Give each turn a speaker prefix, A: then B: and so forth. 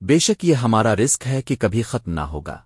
A: بے شک یہ ہمارا رزق ہے کہ کبھی ختم نہ ہوگا۔